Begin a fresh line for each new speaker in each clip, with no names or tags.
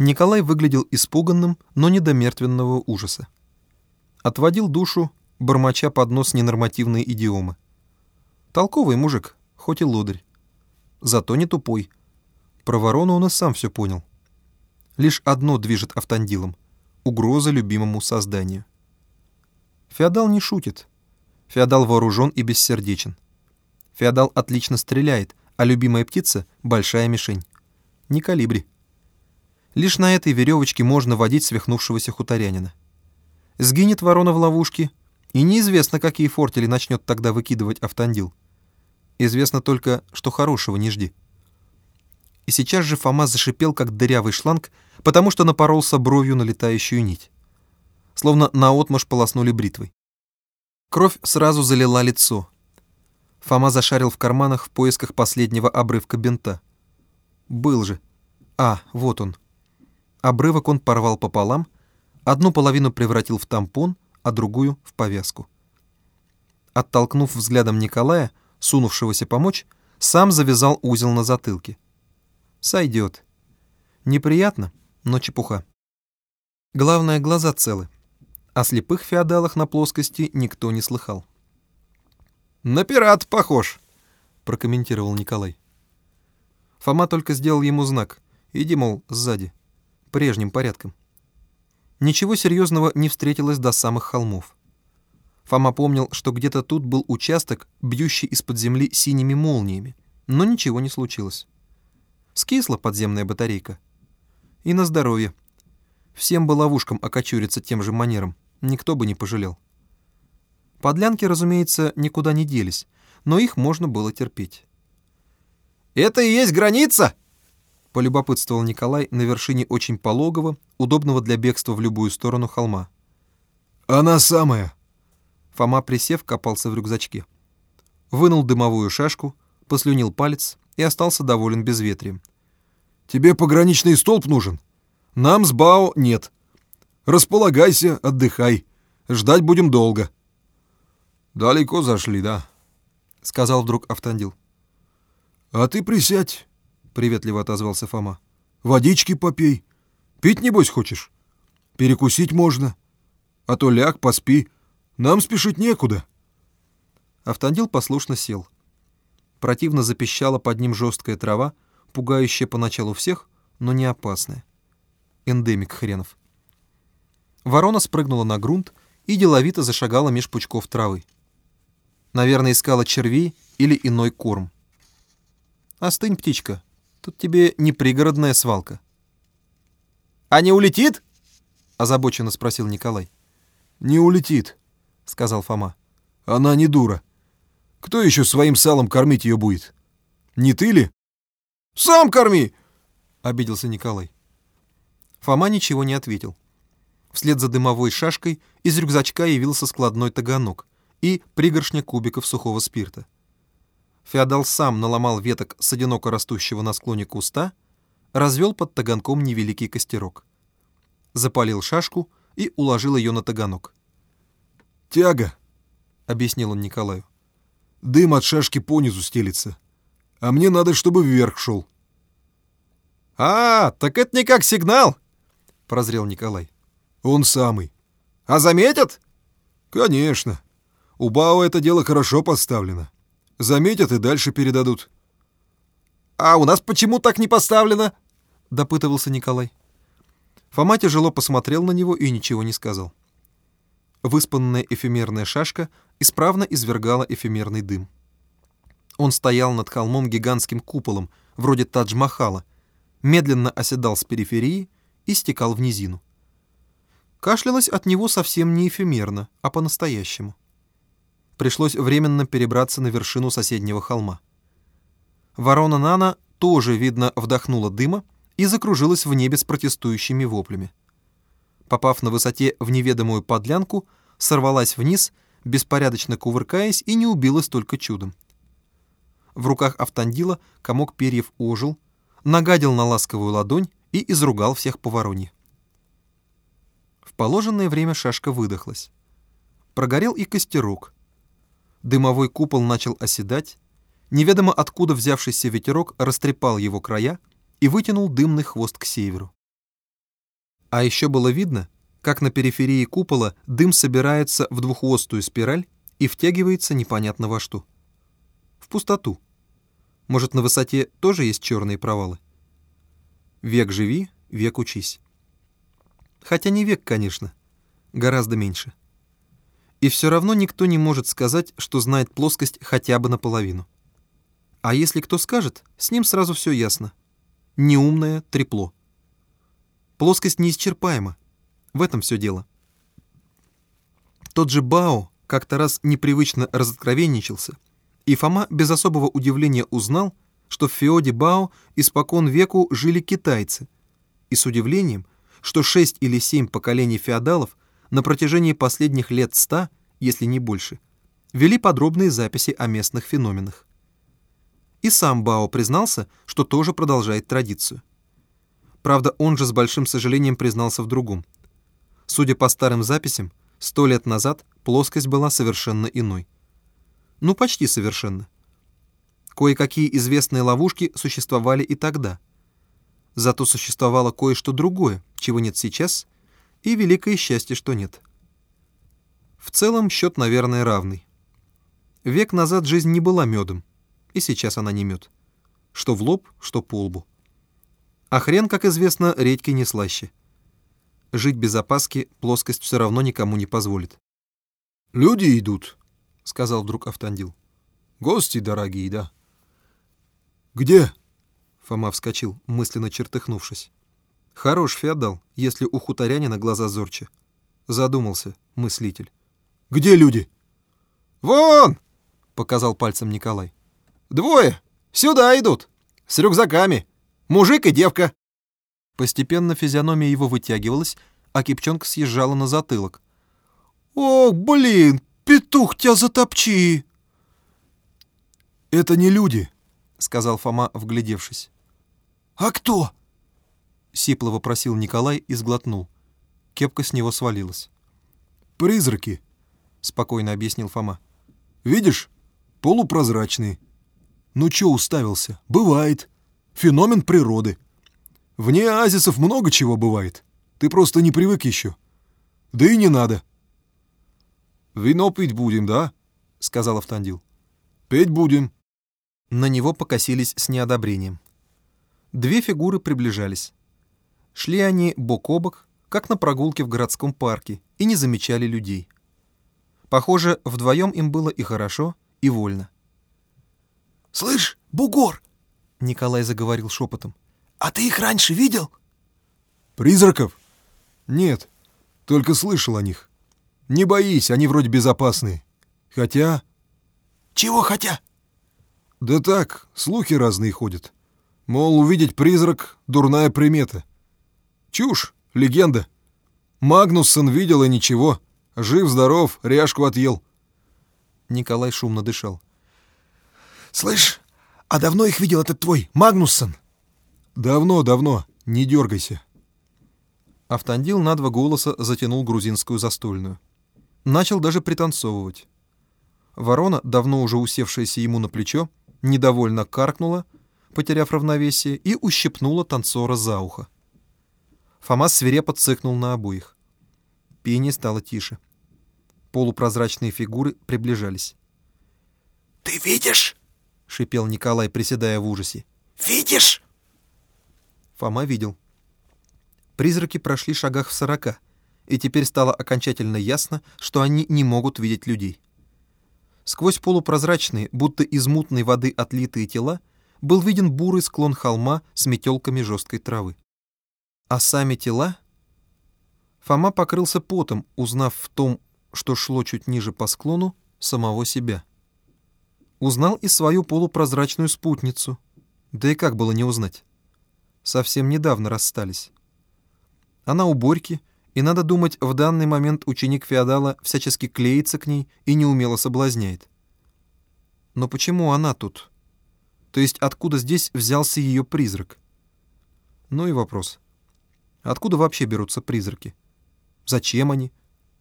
Николай выглядел испуганным, но не до мертвенного ужаса. Отводил душу, бормоча под нос ненормативные идиомы. Толковый мужик, хоть и лодырь. Зато не тупой. Про ворону он и сам все понял. Лишь одно движет автандилом — угроза любимому созданию. Феодал не шутит. Феодал вооружен и бессердечен. Феодал отлично стреляет, а любимая птица — большая мишень. Не калибри. Лишь на этой веревочке можно водить свихнувшегося хуторянина. Сгинет ворона в ловушке, и неизвестно, какие фортели начнет тогда выкидывать автандил. Известно только, что хорошего не жди. И сейчас же Фома зашипел, как дырявый шланг, потому что напоролся бровью на летающую нить. Словно наотмашь полоснули бритвой. Кровь сразу залила лицо. Фома зашарил в карманах в поисках последнего обрывка бинта. Был же. А, вот он. Обрывок он порвал пополам, одну половину превратил в тампон, а другую — в повязку. Оттолкнув взглядом Николая, сунувшегося помочь, сам завязал узел на затылке. Сойдет. Неприятно, но чепуха. Главное, глаза целы. О слепых феодалах на плоскости никто не слыхал.
«На пират похож», —
прокомментировал Николай. Фома только сделал ему знак. Иди, мол, сзади. Прежним порядком. Ничего серьезного не встретилось до самых холмов. Фома помнил, что где-то тут был участок, бьющий из-под земли синими молниями, но ничего не случилось. Скисла подземная батарейка. И на здоровье. Всем бы ловушкам окочуриться тем же манером, никто бы не пожалел. Подлянки, разумеется, никуда не делись, но их можно было терпеть.
«Это и есть граница?»
— полюбопытствовал Николай на вершине очень пологого, удобного для бегства в любую сторону холма.
«Она самая!»
Фома, присев, копался в рюкзачке. Вынул дымовую шашку, послюнил палец и остался доволен безветрием.
«Тебе пограничный столб нужен? Нам с Бао нет. Располагайся, отдыхай. Ждать будем долго». «Далеко зашли, да?» — сказал вдруг Автандил. «А ты присядь», — приветливо отозвался Фома. «Водички попей. Пить, небось, хочешь? Перекусить можно. А то ляг, поспи. Нам спешить некуда».
Автандил послушно сел. Противно запищала под ним жесткая трава, пугающая поначалу всех, но не опасная. Эндемик хренов. Ворона спрыгнула на грунт и деловито зашагала меж пучков травы. Наверное, искала червей или иной корм. Остынь, птичка, тут тебе не пригородная свалка.
«А не улетит?»
— озабоченно спросил Николай.
«Не улетит», — сказал Фома. «Она не дура. Кто еще своим салом кормить ее будет? Не ты ли?» «Сам корми!» — обиделся Николай.
Фома ничего не ответил. Вслед за дымовой шашкой из рюкзачка явился складной таганок и пригоршня кубиков сухого спирта. Феодал сам наломал веток с одиноко растущего на склоне куста, развел под таганком невеликий костерок. Запалил шашку и уложил ее на таганок.
«Тяга», — объяснил он Николаю. «Дым от шашки понизу стелится, а мне надо, чтобы вверх шел».
«А, так это не как сигнал!» — прозрел Николай.
«Он самый».
«А заметят?»
«Конечно. У Бао это дело хорошо поставлено. Заметят и дальше передадут».
«А у нас почему так не поставлено?» — допытывался Николай. Фома тяжело посмотрел на него и ничего не сказал. Выспанная эфемерная шашка исправно извергала эфемерный дым. Он стоял над холмом гигантским куполом, вроде Тадж-Махала, медленно оседал с периферии и стекал в низину. Кашлялось от него совсем не эфемерно, а по-настоящему пришлось временно перебраться на вершину соседнего холма. Ворона Нана тоже, видно, вдохнула дыма и закружилась в небе с протестующими воплями. Попав на высоте в неведомую подлянку, сорвалась вниз, беспорядочно кувыркаясь, и не убилась только чудом. В руках Автандила комок перьев ожил, нагадил на ласковую ладонь и изругал всех по вороне. В положенное время шашка выдохлась. Прогорел и костерок — Дымовой купол начал оседать, неведомо откуда взявшийся ветерок растрепал его края и вытянул дымный хвост к северу. А еще было видно, как на периферии купола дым собирается в двуххвостую спираль и втягивается непонятно во что. В пустоту. Может, на высоте тоже есть черные провалы? Век живи, век учись. Хотя не век, конечно, гораздо меньше. И все равно никто не может сказать, что знает плоскость хотя бы наполовину. А если кто скажет, с ним сразу все ясно. Неумное трепло. Плоскость неисчерпаема. В этом все дело. Тот же Бао как-то раз непривычно разоткровенничался, и Фома без особого удивления узнал, что в Феоде Бао испокон веку жили китайцы, и с удивлением, что шесть или семь поколений феодалов на протяжении последних лет ста, если не больше, вели подробные записи о местных феноменах. И сам Бао признался, что тоже продолжает традицию. Правда, он же с большим сожалением признался в другом. Судя по старым записям, сто лет назад плоскость была совершенно иной. Ну, почти совершенно. Кое-какие известные ловушки существовали и тогда. Зато существовало кое-что другое, чего нет сейчас, и великое счастье, что нет. В целом счет, наверное, равный. Век назад жизнь не была медом, и сейчас она не мед. Что в лоб, что по лбу. А хрен, как известно, редьки не слаще. Жить без опаски плоскость все равно никому не позволит.
«Люди идут», —
сказал вдруг Автандил.
«Гости дорогие, да». «Где?»
— Фома вскочил, мысленно чертыхнувшись. «Хорош феодал, если у хуторянина глаза зорче». Задумался мыслитель.
«Где люди?»
«Вон!» — показал пальцем Николай. «Двое! Сюда идут! С рюкзаками! Мужик и девка!»
Постепенно физиономия его вытягивалась, а кипчонка съезжала на затылок.
«Ох, блин, петух тебя затопчи!» «Это не люди», — сказал Фома, вглядевшись.
«А кто?»
— сипло вопросил Николай и сглотнул. Кепка с него свалилась.
«Призраки», — спокойно объяснил Фома. «Видишь, полупрозрачные. Ну чё уставился? Бывает. Феномен природы. Вне оазисов много чего бывает. Ты просто не привык еще. Да и не надо». «Вино пить будем, да?» — сказал Автандил. «Петь будем».
На него покосились с неодобрением. Две фигуры приближались. Шли они бок о бок, как на прогулке в городском парке, и не замечали людей. Похоже, вдвоем им было и хорошо, и вольно.
«Слышь, бугор!»
— Николай заговорил шепотом.
«А ты их раньше видел?»
«Призраков? Нет, только слышал о них. Не боись, они вроде безопасные. Хотя...»
«Чего хотя?»
«Да так, слухи разные ходят. Мол, увидеть призрак — дурная примета. Чушь, легенда. Магнуссон видел и ничего. Жив-здоров, ряжку отъел».
Николай шумно дышал.
«Слышь, а давно их видел этот твой Магнуссон?»
«Давно, давно. Не дергайся».
Автандил на два голоса затянул грузинскую застольную. Начал даже пританцовывать. Ворона, давно уже усевшаяся ему на плечо, недовольно каркнула, потеряв равновесие, и ущипнула танцора за ухо. Фома свирепо цыкнул на обоих. Пение стало тише. Полупрозрачные фигуры приближались.
«Ты видишь?»
— шипел Николай, приседая в ужасе.
«Видишь?»
Фома видел. Призраки прошли шагах в сорока, и теперь стало окончательно ясно, что они не могут видеть людей. Сквозь полупрозрачные, будто из мутной воды отлитые тела, был виден бурый склон холма с метелками жесткой травы. А сами тела? Фома покрылся потом, узнав в том, что шло чуть ниже по склону, самого себя. Узнал и свою полупрозрачную спутницу. Да и как было не узнать? Совсем недавно расстались. Она у Борьки, и, надо думать, в данный момент ученик феодала всячески клеится к ней и неумело соблазняет. Но почему она тут? То есть откуда здесь взялся ее призрак? Ну и вопрос. Откуда вообще берутся призраки? Зачем они?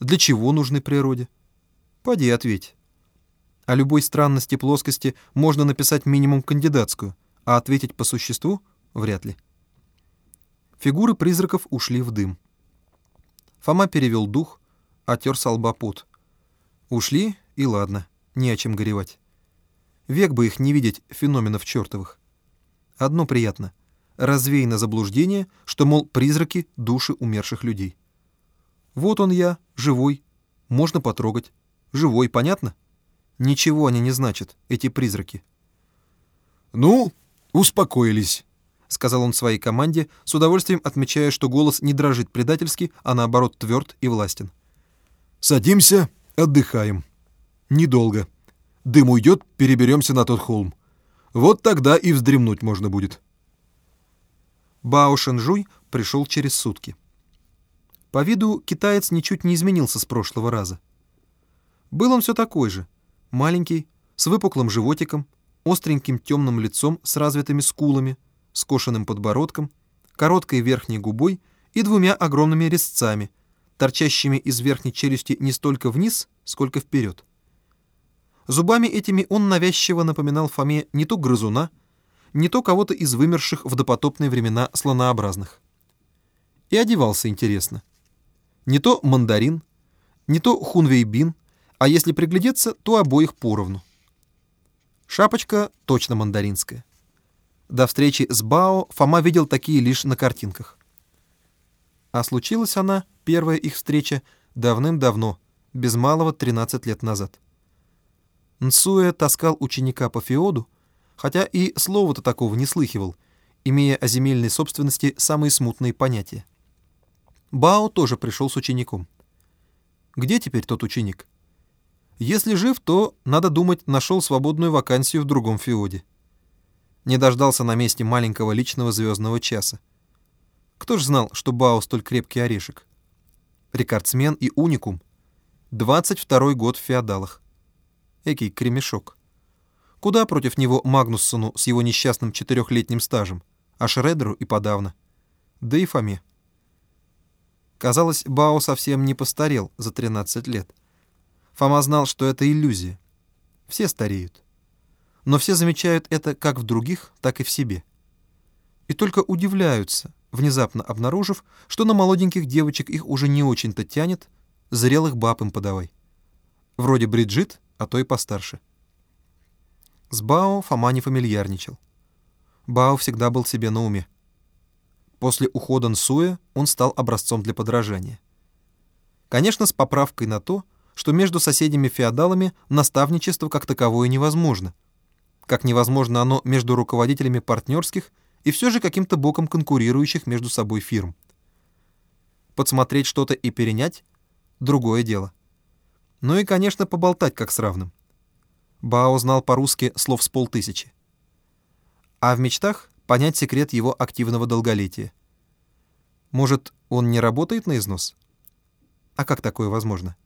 Для чего нужны природе? Поди ответь. О любой странности плоскости можно написать минимум кандидатскую, а ответить по существу — вряд ли. Фигуры призраков ушли в дым. Фома перевел дух, отер с лба пот. Ушли, и ладно, не о чем горевать. Век бы их не видеть, феноменов чертовых. Одно приятно. Развеяно заблуждение, что, мол, призраки — души умерших людей. Вот он я, живой, можно потрогать. Живой, понятно? Ничего они не значат, эти призраки.
«Ну, успокоились», —
сказал он своей команде, с удовольствием отмечая, что голос не дрожит предательски, а наоборот тверд и властен.
«Садимся, отдыхаем. Недолго. Дым уйдет, переберемся на тот холм. Вот тогда и вздремнуть можно будет».
Бао Шэнжуй пришел через сутки. По виду китаец ничуть не изменился с прошлого раза. Был он все такой же, маленький, с выпуклым животиком, остреньким темным лицом с развитыми скулами, скошенным подбородком, короткой верхней губой и двумя огромными резцами, торчащими из верхней челюсти не столько вниз, сколько вперед. Зубами этими он навязчиво напоминал Фоме не то грызуна, не то кого-то из вымерших в допотопные времена слонообразных. И одевался интересно. Не то мандарин, не то хунвейбин, а если приглядеться, то обоих поровну. Шапочка точно мандаринская. До встречи с Бао Фома видел такие лишь на картинках. А случилась она, первая их встреча, давным-давно, без малого 13 лет назад. Нсуэ таскал ученика по феоду, хотя и слова-то такого не слыхивал, имея о земельной собственности самые смутные понятия. Бао тоже пришел с учеником. Где теперь тот ученик? Если жив, то, надо думать, нашел свободную вакансию в другом феоде. Не дождался на месте маленького личного звездного часа. Кто ж знал, что Бао столь крепкий орешек? Рекордсмен и уникум. 22 год в феодалах. Экий кремешок. Куда против него Магнуссону с его несчастным четырехлетним стажем, а Шредеру и подавно. Да и Фоме. Казалось, Бао совсем не постарел за 13 лет. Фома знал, что это иллюзия. Все стареют. Но все замечают это как в других, так и в себе. И только удивляются, внезапно обнаружив, что на молоденьких девочек их уже не очень-то тянет, зрелых баб им подавай. Вроде Бриджит, а то и постарше. С Бао Фома не фамильярничал. Бао всегда был себе на уме. После ухода Нсуя он стал образцом для подражания. Конечно, с поправкой на то, что между соседями-феодалами наставничество как таковое невозможно. Как невозможно оно между руководителями партнерских и все же каким-то боком конкурирующих между собой фирм. Подсмотреть что-то и перенять — другое дело. Ну и, конечно, поболтать как с равным. Бао знал по-русски слов с полтысячи. А в мечтах понять секрет его активного долголетия. Может, он не работает на износ? А как такое возможно?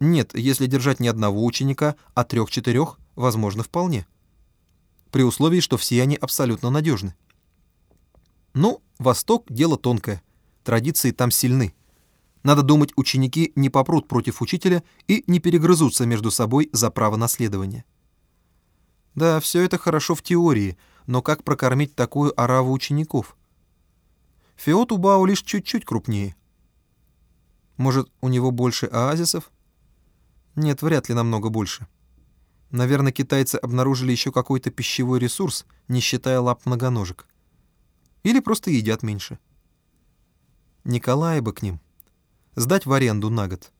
Нет, если держать не одного ученика, а трех-четырех, возможно, вполне. При условии, что все они абсолютно надежны. Ну, Восток — дело тонкое. Традиции там сильны. Надо думать, ученики не попрут против учителя и не перегрызутся между собой за право наследования. Да, все это хорошо в теории, но как прокормить такую ораву учеников? Феод у Бао лишь чуть-чуть крупнее. Может, у него больше оазисов? Нет, вряд ли намного больше. Наверное, китайцы обнаружили еще какой-то пищевой ресурс, не считая лап многоножек. Или просто едят меньше. Николая бы к ним. Сдать в аренду на год.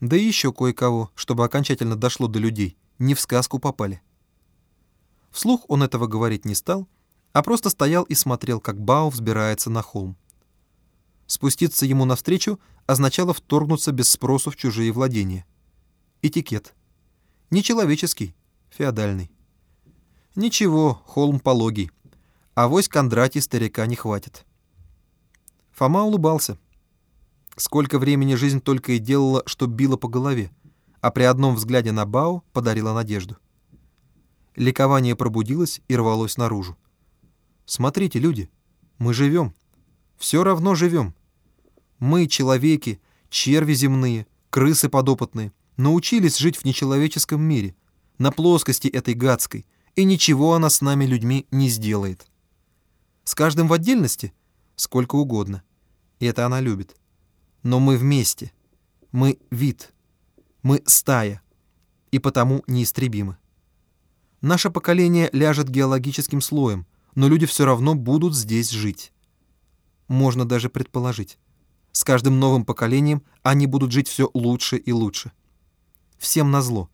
Да и еще кое-кого, чтобы окончательно дошло до людей, не в сказку попали. Вслух он этого говорить не стал, а просто стоял и смотрел, как Бао взбирается на холм. Спуститься ему навстречу означало вторгнуться без спросу в чужие владения — Этикет. Нечеловеческий, феодальный. Ничего, холм пологий. А вось Кондратий старика не хватит. Фома улыбался. Сколько времени жизнь только и делала, что била по голове, а при одном взгляде на Бао подарила надежду. Ликование пробудилось и рвалось наружу. Смотрите, люди, мы живем. Все равно живем. Мы, человеки, черви земные, крысы подопытные, научились жить в нечеловеческом мире, на плоскости этой гадской, и ничего она с нами, людьми, не сделает. С каждым в отдельности сколько угодно. И это она любит. Но мы вместе. Мы вид. Мы стая. И потому неистребимы. Наше поколение ляжет геологическим слоем, но люди все равно будут здесь жить. Можно даже предположить. С каждым новым поколением они будут жить все лучше и лучше. Всем назло.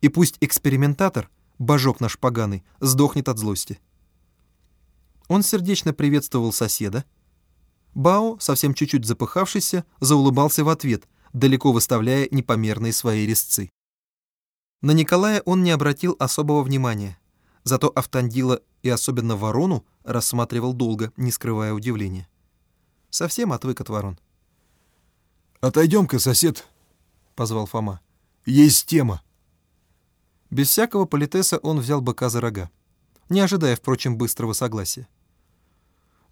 И пусть экспериментатор, божок наш поганый, сдохнет от злости. Он сердечно приветствовал соседа. Бао, совсем чуть-чуть запыхавшийся, заулыбался в ответ, далеко выставляя непомерные свои резцы. На Николая он не обратил особого внимания, зато Автандила и особенно ворону рассматривал долго, не скрывая удивления. Совсем отвык от ворон.
«Отойдем-ка, сосед», — позвал Фома. «Есть тема».
Без всякого политеса он взял быка за рога, не ожидая, впрочем, быстрого согласия.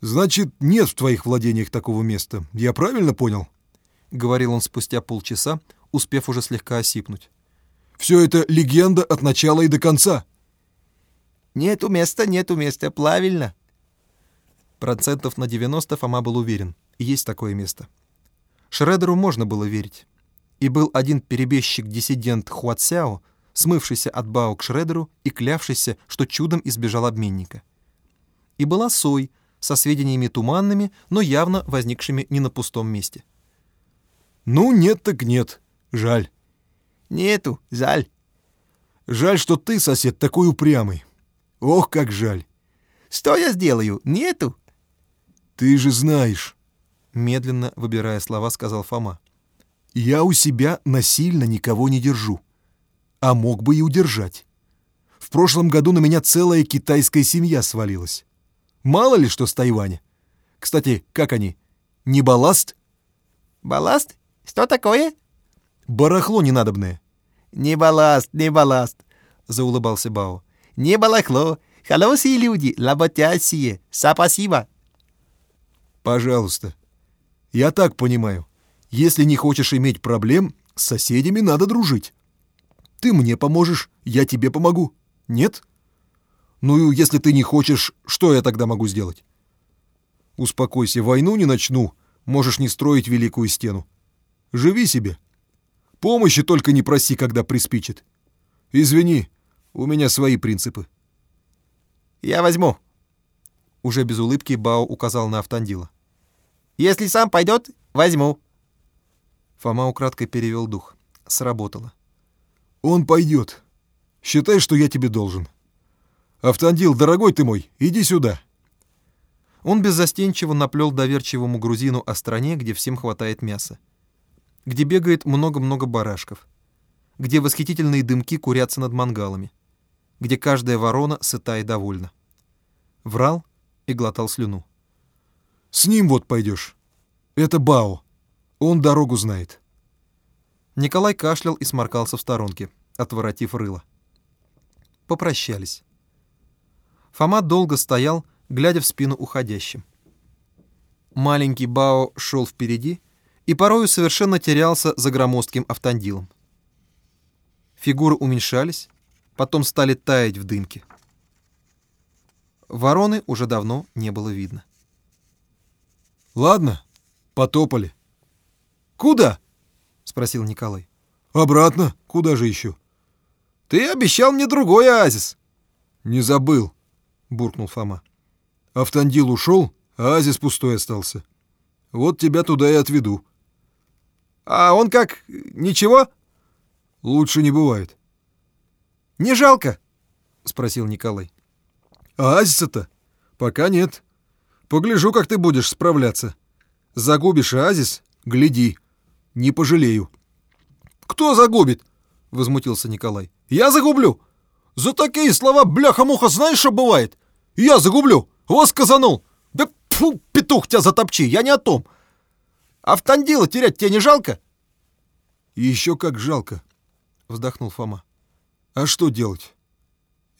«Значит, нет в твоих владениях такого места. Я правильно понял?»
— говорил он спустя полчаса, успев уже слегка осипнуть.
«Все это легенда от начала и до конца».
«Нету места, нету места, правильно».
Процентов на 90 Фома был уверен, есть такое место. Шредеру можно было верить. И был один перебежчик-диссидент Хуатсяо, смывшийся от Бао к Шредеру и клявшийся, что чудом избежал обменника. И была Сой со сведениями туманными, но явно возникшими не на пустом месте.
«Ну, нет так нет. Жаль».
«Нету, жаль».
«Жаль, что ты, сосед, такой упрямый. Ох, как жаль».
«Что я сделаю? Нету».
«Ты же знаешь», —
медленно выбирая слова, сказал Фома.
«Я у себя насильно никого не держу, а мог бы и удержать. В прошлом году на меня целая китайская семья свалилась. Мало ли что с Тайваня. Кстати, как они? Не балласт?»
«Балласт? Что такое?»
«Барахло ненадобное».
«Не балласт, не балласт», —
заулыбался Бао.
«Не балахло. Хорошие люди, работящие. Спасибо».
«Пожалуйста. Я так понимаю. Если не хочешь иметь проблем, с соседями надо дружить. Ты мне поможешь, я тебе помогу. Нет? Ну, если ты не хочешь, что я тогда могу сделать? Успокойся, войну не начну, можешь не строить великую стену. Живи себе. Помощи только не проси, когда приспичит. Извини, у меня свои принципы.
«Я возьму»,
уже без улыбки Бао указал на Автандила.
«Если сам пойдет, возьму».
Фома украдкой перевел дух. Сработало.
«Он пойдет. Считай, что я тебе должен. Автандил, дорогой ты мой, иди сюда».
Он беззастенчиво наплел доверчивому грузину о стране, где всем хватает мяса. Где бегает много-много барашков. Где восхитительные дымки курятся над мангалами. Где каждая ворона сыта и довольна. Врал и глотал слюну.
«С ним вот пойдешь. Это Бао. Он дорогу знает».
Николай кашлял и сморкался в сторонке, отворотив рыло. Попрощались. Фома долго стоял, глядя в спину уходящим. Маленький Бао шел впереди и порою совершенно терялся за громоздким автандилом. Фигуры уменьшались, потом стали таять в дымке. Вороны уже давно не было видно.
«Ладно, потопали».
«Куда?» — спросил Николай.
«Обратно. Куда же еще?»
«Ты обещал мне другой оазис».
«Не забыл», — буркнул Фома. «Автандил ушел, а оазис пустой остался. Вот тебя туда и отведу».
«А он как? Ничего?»
«Лучше не бывает».
«Не жалко?»
— спросил Николай.
А оазиса-то? Пока нет. Погляжу, как ты будешь справляться. Загубишь оазис — гляди. Не пожалею.
«Кто загубит?» — возмутился Николай. «Я загублю! За такие слова, бляха-муха, знаешь, что бывает? Я загублю! Вас казанул! Да фу, петух тебя затопчи, я не о том! А в Тандила терять тебе не жалко?»
«Еще как жалко», — вздохнул Фома. «А что делать?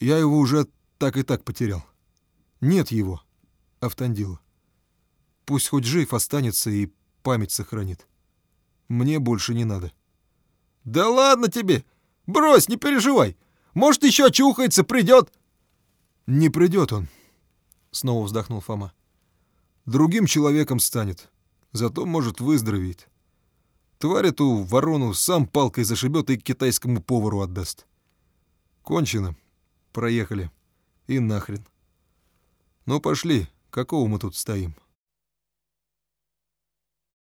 Я его уже так и так потерял. Нет его, Автандила. Пусть хоть жив останется и память сохранит. Мне больше не надо.
Да ладно тебе! Брось, не переживай. Может, еще очухается, придет.
Не придет он, снова вздохнул Фома. Другим человеком станет, зато, может, выздоровеет.
Тварь эту ворону сам палкой зашибет и китайскому повару отдаст. Кончено. Проехали. И нахрен. Ну пошли, какого мы тут стоим?